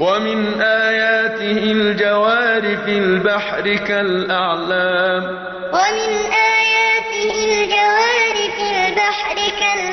وَمِنْ آيَاتِهِ الْجَوَارِ فِي الْبَحْرِ كَالْأَعْلَامِ. وَمِنْ آيَاتِهِ الْجَوَارِ فِي الْبَحْرِ كَالْأَعْلَامِ.